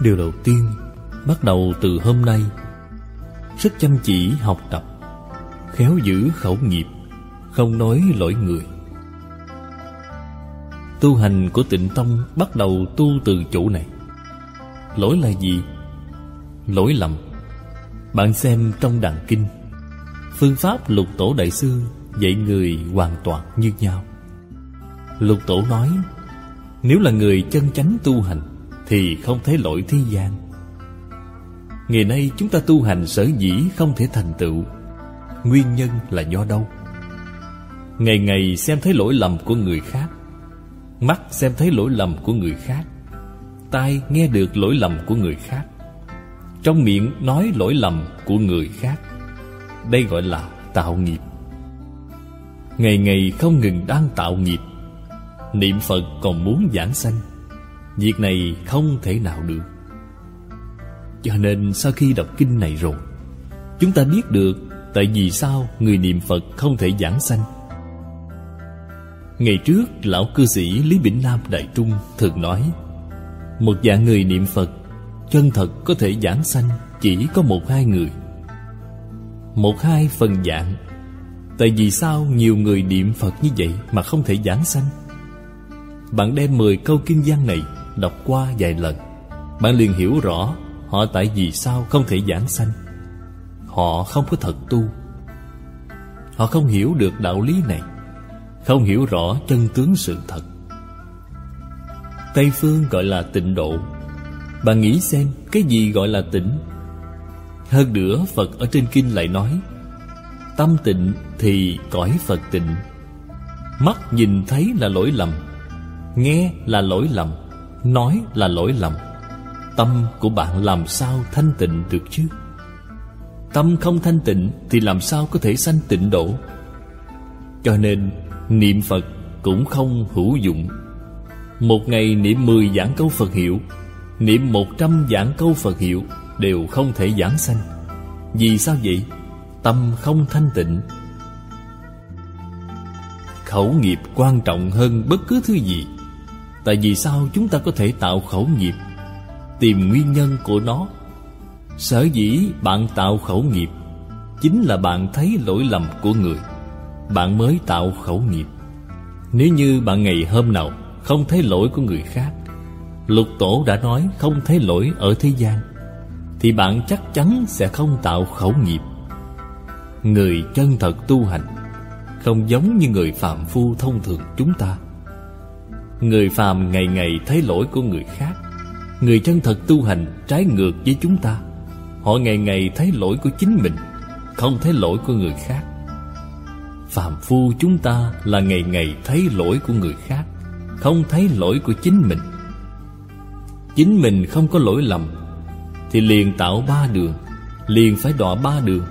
Điều đầu tiên Bắt đầu từ hôm nay. Rất chăm chỉ học tập, Khéo giữ khẩu nghiệp, Không nói lỗi người. Tu hành của tịnh tông Bắt đầu tu từ chỗ này. Lỗi là gì? Lỗi lầm. Bạn xem trong đàn kinh, Phương pháp lục tổ đại sư Dạy người hoàn toàn như nhau. Lục tổ nói, Nếu là người chân chánh tu hành thì không thấy lỗi thế gian. Ngày nay chúng ta tu hành sở dĩ không thể thành tựu, Nguyên nhân là do đâu? Ngày ngày xem thấy lỗi lầm của người khác, Mắt xem thấy lỗi lầm của người khác, Tai nghe được lỗi lầm của người khác, Trong miệng nói lỗi lầm của người khác, Đây gọi là tạo nghiệp. Ngày ngày không ngừng đang tạo nghiệp, Niệm Phật còn muốn giảng sanh. Việc này không thể nào được. Cho nên sau khi đọc kinh này rồi, Chúng ta biết được Tại vì sao người niệm Phật không thể giảng sanh. Ngày trước, lão cư sĩ Lý Bỉnh Nam Đại Trung thường nói, Một dạng người niệm Phật, Chân thật có thể giảng sanh Chỉ có một hai người. Một hai phần dạng, Tại vì sao nhiều người niệm Phật như vậy Mà không thể giảng sanh? Bạn đem 10 câu kinh văn này Đọc qua vài lần. Bạn liền hiểu rõ Họ tại vì sao không thể giảng sanh. Họ không có thật tu. Họ không hiểu được đạo lý này, Không hiểu rõ chân tướng sự thật. Tây phương gọi là tịnh độ. Bạn nghĩ xem, cái gì gọi là tịnh? Hơn nữa, Phật ở trên kinh lại nói, Tâm tịnh thì cõi Phật tịnh. Mắt nhìn thấy là lỗi lầm, Nghe là lỗi lầm. Nói là lỗi lầm. Tâm của bạn làm sao thanh tịnh được chứ? Tâm không thanh tịnh Thì làm sao có thể sanh tịnh độ? Cho nên, Niệm Phật cũng không hữu dụng. Một ngày niệm mười giảng câu Phật hiệu, Niệm một trăm giảng câu Phật hiệu Đều không thể giảng sanh. Vì sao vậy? Tâm không thanh tịnh. Khẩu nghiệp quan trọng hơn bất cứ thứ gì. Tại vì sao chúng ta có thể tạo khẩu nghiệp, Tìm nguyên nhân của nó? Sở dĩ bạn tạo khẩu nghiệp Chính là bạn thấy lỗi lầm của người. Bạn mới tạo khẩu nghiệp. Nếu như bạn ngày hôm nào Không thấy lỗi của người khác, Lục tổ đã nói không thấy lỗi ở thế gian, Thì bạn chắc chắn sẽ không tạo khẩu nghiệp. Người chân thật tu hành Không giống như người phạm phu thông thường chúng ta. Người phàm ngày ngày thấy lỗi của người khác. Người chân thật tu hành trái ngược với chúng ta. Họ ngày ngày thấy lỗi của chính mình, Không thấy lỗi của người khác. Phàm phu chúng ta là ngày ngày thấy lỗi của người khác, Không thấy lỗi của chính mình. Chính mình không có lỗi lầm, Thì liền tạo ba đường, Liền phải đọa ba đường.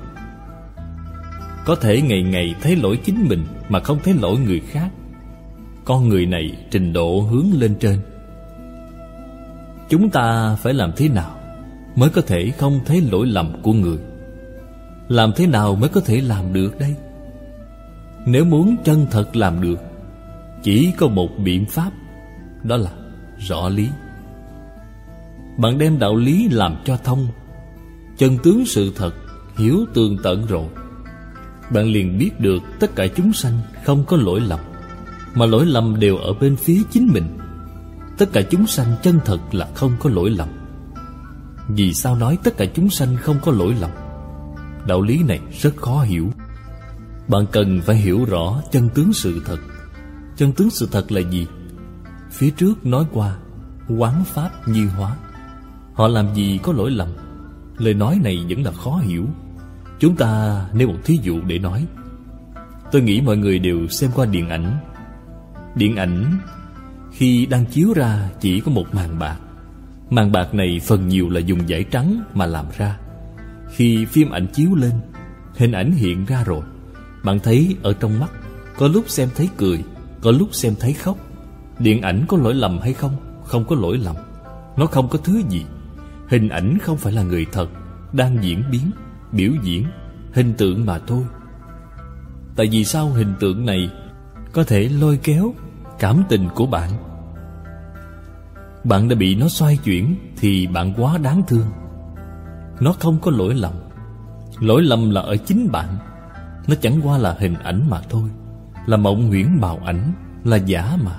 Có thể ngày ngày thấy lỗi chính mình Mà không thấy lỗi người khác con người này trình độ hướng lên trên. Chúng ta phải làm thế nào Mới có thể không thấy lỗi lầm của người? Làm thế nào mới có thể làm được đây? Nếu muốn chân thật làm được, Chỉ có một biện pháp, Đó là rõ lý. Bạn đem đạo lý làm cho thông, Chân tướng sự thật, Hiểu tường tận rồi, Bạn liền biết được tất cả chúng sanh Không có lỗi lầm. Mà lỗi lầm đều ở bên phía chính mình. Tất cả chúng sanh chân thật là không có lỗi lầm. Vì sao nói tất cả chúng sanh không có lỗi lầm? Đạo lý này rất khó hiểu. Bạn cần phải hiểu rõ chân tướng sự thật. Chân tướng sự thật là gì? Phía trước nói qua, Quán pháp như hóa. Họ làm gì có lỗi lầm? Lời nói này vẫn là khó hiểu. Chúng ta nêu một thí dụ để nói. Tôi nghĩ mọi người đều xem qua điện ảnh. Điện ảnh khi đang chiếu ra chỉ có một màn bạc. Màn bạc này phần nhiều là dùng vải trắng mà làm ra. Khi phim ảnh chiếu lên Hình ảnh hiện ra rồi. Bạn thấy ở trong mắt Có lúc xem thấy cười Có lúc xem thấy khóc. Điện ảnh có lỗi lầm hay không? Không có lỗi lầm. Nó không có thứ gì. Hình ảnh không phải là người thật Đang diễn biến, biểu diễn Hình tượng mà thôi. Tại vì sao hình tượng này có thể lôi kéo cảm tình của bạn. Bạn đã bị nó xoay chuyển Thì bạn quá đáng thương. Nó không có lỗi lầm. Lỗi lầm là ở chính bạn. Nó chẳng qua là hình ảnh mà thôi. Là mộng huyễn bào ảnh, Là giả mà.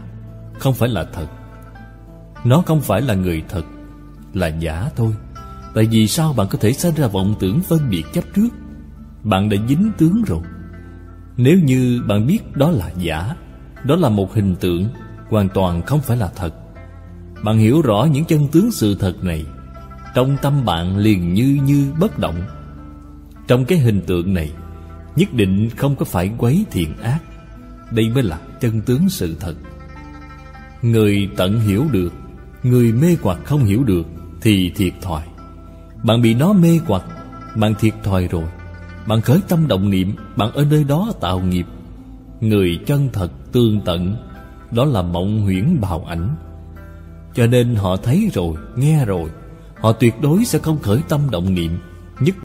Không phải là thật. Nó không phải là người thật, Là giả thôi. Tại vì sao bạn có thể sinh ra vọng tưởng phân biệt chấp trước? Bạn đã dính tướng rồi. Nếu như bạn biết đó là giả, Đó là một hình tượng, Hoàn toàn không phải là thật. Bạn hiểu rõ những chân tướng sự thật này, Trong tâm bạn liền như như bất động. Trong cái hình tượng này, Nhất định không có phải quấy thiện ác. Đây mới là chân tướng sự thật. Người tận hiểu được, Người mê hoặc không hiểu được Thì thiệt thòi. Bạn bị nó mê hoặc, Bạn thiệt thòi rồi. Bạn khởi tâm động niệm Bạn ở nơi đó tạo nghiệp. Người chân thật tương tận Đó là mộng huyễn bào ảnh. Cho nên họ thấy rồi, nghe rồi Họ tuyệt đối sẽ không khởi tâm động niệm Nhất